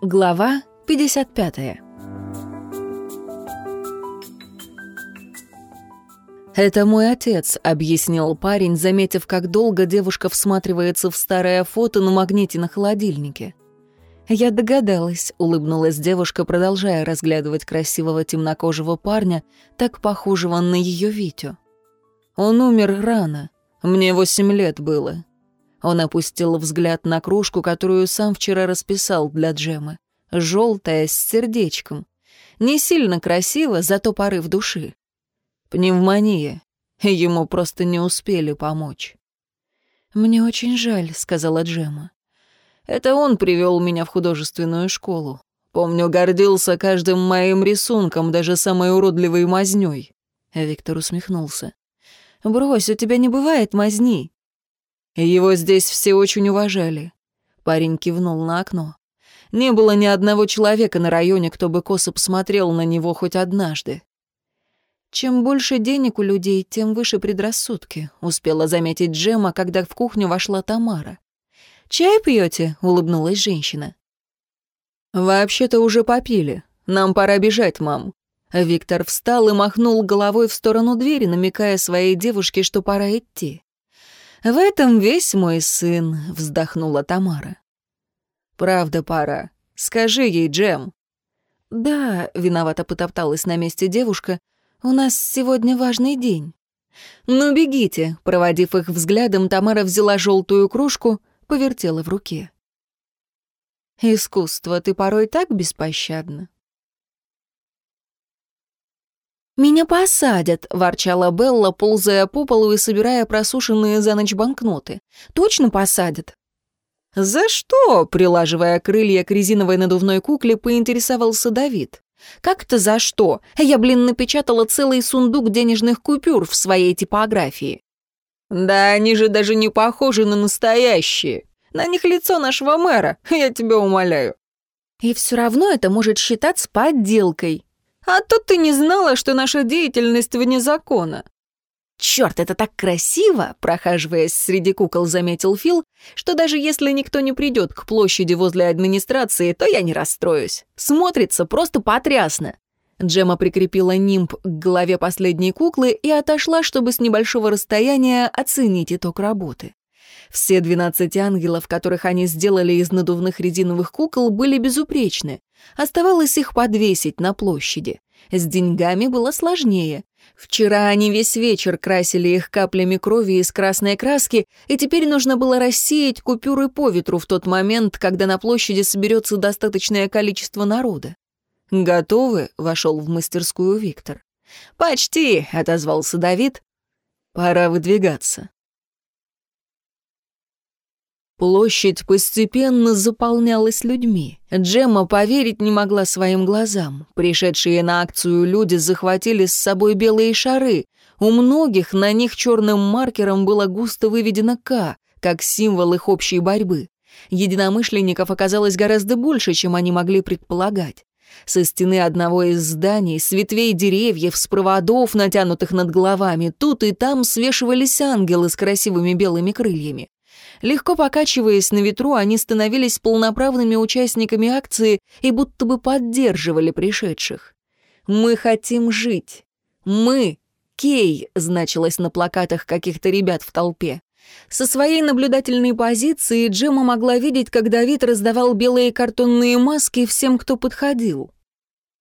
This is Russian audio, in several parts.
Глава 55 «Это мой отец», — объяснил парень, заметив, как долго девушка всматривается в старое фото на магните на холодильнике. «Я догадалась», — улыбнулась девушка, продолжая разглядывать красивого темнокожего парня, так похожего на ее Витю. «Он умер рано. Мне восемь лет было. Он опустил взгляд на кружку, которую сам вчера расписал для Джемы. Желтая, с сердечком. Не сильно красиво, зато порыв души. Пневмония. Ему просто не успели помочь. «Мне очень жаль», — сказала Джема. «Это он привел меня в художественную школу. Помню, гордился каждым моим рисунком, даже самой уродливой мазнёй». Виктор усмехнулся. «Брось, у тебя не бывает мазни. Его здесь все очень уважали. Парень кивнул на окно. Не было ни одного человека на районе, кто бы косо посмотрел на него хоть однажды. «Чем больше денег у людей, тем выше предрассудки», — успела заметить Джема, когда в кухню вошла Тамара. «Чай пьете?» — улыбнулась женщина. «Вообще-то уже попили. Нам пора бежать, мам». Виктор встал и махнул головой в сторону двери, намекая своей девушке, что пора идти. «В этом весь мой сын», — вздохнула Тамара. «Правда, пора. Скажи ей, Джем». «Да», — виновато потопталась на месте девушка, — «у нас сегодня важный день». «Ну, бегите», — проводив их взглядом, Тамара взяла желтую кружку, повертела в руке. «Искусство, ты порой так беспощадно». «Меня посадят», — ворчала Белла, ползая по полу и собирая просушенные за ночь банкноты. «Точно посадят?» «За что?» — прилаживая крылья к резиновой надувной кукле, поинтересовался Давид. «Как-то за что? Я, блин, напечатала целый сундук денежных купюр в своей типографии». «Да они же даже не похожи на настоящие. На них лицо нашего мэра, я тебя умоляю». «И все равно это может считаться подделкой», а то ты не знала, что наша деятельность вне закона». «Черт, это так красиво!» — прохаживаясь среди кукол, заметил Фил, что даже если никто не придет к площади возле администрации, то я не расстроюсь. Смотрится просто потрясно. Джема прикрепила нимб к голове последней куклы и отошла, чтобы с небольшого расстояния оценить итог работы. Все двенадцать ангелов, которых они сделали из надувных резиновых кукол, были безупречны. Оставалось их подвесить на площади. С деньгами было сложнее. Вчера они весь вечер красили их каплями крови из красной краски, и теперь нужно было рассеять купюры по ветру в тот момент, когда на площади соберется достаточное количество народа. «Готовы?» — вошел в мастерскую Виктор. «Почти», — отозвался Давид. «Пора выдвигаться». Площадь постепенно заполнялась людьми. Джемма поверить не могла своим глазам. Пришедшие на акцию люди захватили с собой белые шары. У многих на них черным маркером было густо выведено «К», как символ их общей борьбы. Единомышленников оказалось гораздо больше, чем они могли предполагать. Со стены одного из зданий, с ветвей деревьев, с проводов, натянутых над головами, тут и там свешивались ангелы с красивыми белыми крыльями. Легко покачиваясь на ветру, они становились полноправными участниками акции и будто бы поддерживали пришедших. «Мы хотим жить. Мы, Кей», значилось на плакатах каких-то ребят в толпе. Со своей наблюдательной позиции Джема могла видеть, как Давид раздавал белые картонные маски всем, кто подходил.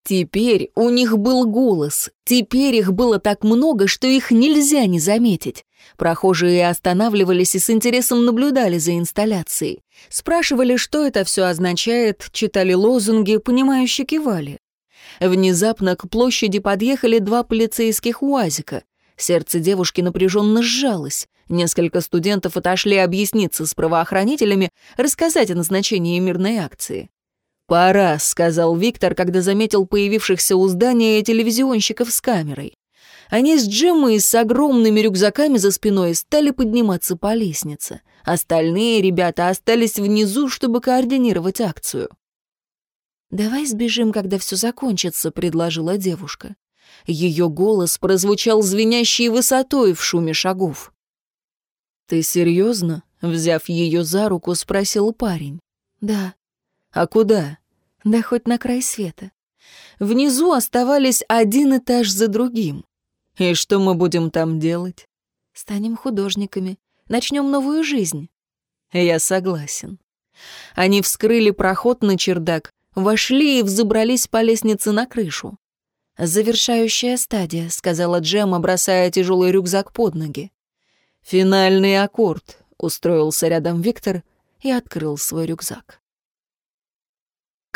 Теперь у них был голос, теперь их было так много, что их нельзя не заметить. Прохожие останавливались и с интересом наблюдали за инсталляцией. Спрашивали, что это все означает, читали лозунги, понимающе кивали. Внезапно к площади подъехали два полицейских УАЗика. Сердце девушки напряженно сжалось. Несколько студентов отошли объясниться с правоохранителями, рассказать о назначении мирной акции. «Пора», — сказал Виктор, когда заметил появившихся у здания телевизионщиков с камерой. Они с Джиммой с огромными рюкзаками за спиной стали подниматься по лестнице. Остальные ребята остались внизу, чтобы координировать акцию. «Давай сбежим, когда все закончится», — предложила девушка. Ее голос прозвучал звенящей высотой в шуме шагов. «Ты серьезно?» Взяв ее за руку, спросил парень. «Да». «А куда?» «Да хоть на край света». Внизу оставались один этаж за другим. «И что мы будем там делать?» «Станем художниками. Начнем новую жизнь». «Я согласен». Они вскрыли проход на чердак, вошли и взобрались по лестнице на крышу. «Завершающая стадия», — сказала Джема, бросая тяжелый рюкзак под ноги. «Финальный аккорд», — устроился рядом Виктор и открыл свой рюкзак.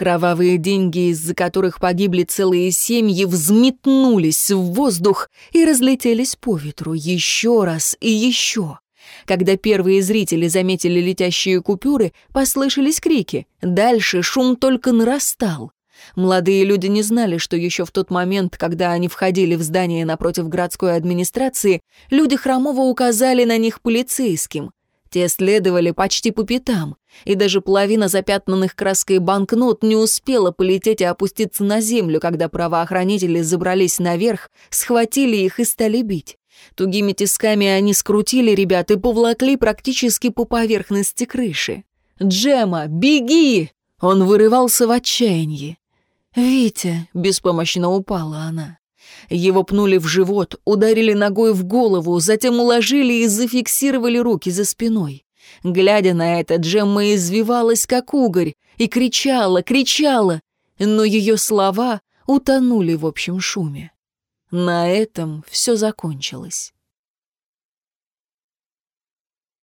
Кровавые деньги, из-за которых погибли целые семьи, взметнулись в воздух и разлетелись по ветру еще раз и еще. Когда первые зрители заметили летящие купюры, послышались крики. Дальше шум только нарастал. Молодые люди не знали, что еще в тот момент, когда они входили в здание напротив городской администрации, люди Хромова указали на них полицейским. Те следовали почти по пятам, и даже половина запятнанных краской банкнот не успела полететь и опуститься на землю, когда правоохранители забрались наверх, схватили их и стали бить. Тугими тисками они скрутили ребят и повлакли практически по поверхности крыши. «Джема, беги!» Он вырывался в отчаянии. «Витя!» — беспомощно упала она. Его пнули в живот, ударили ногой в голову, затем уложили и зафиксировали руки за спиной. Глядя на это, Джемма извивалась, как угорь, и кричала, кричала, но ее слова утонули в общем шуме. На этом все закончилось.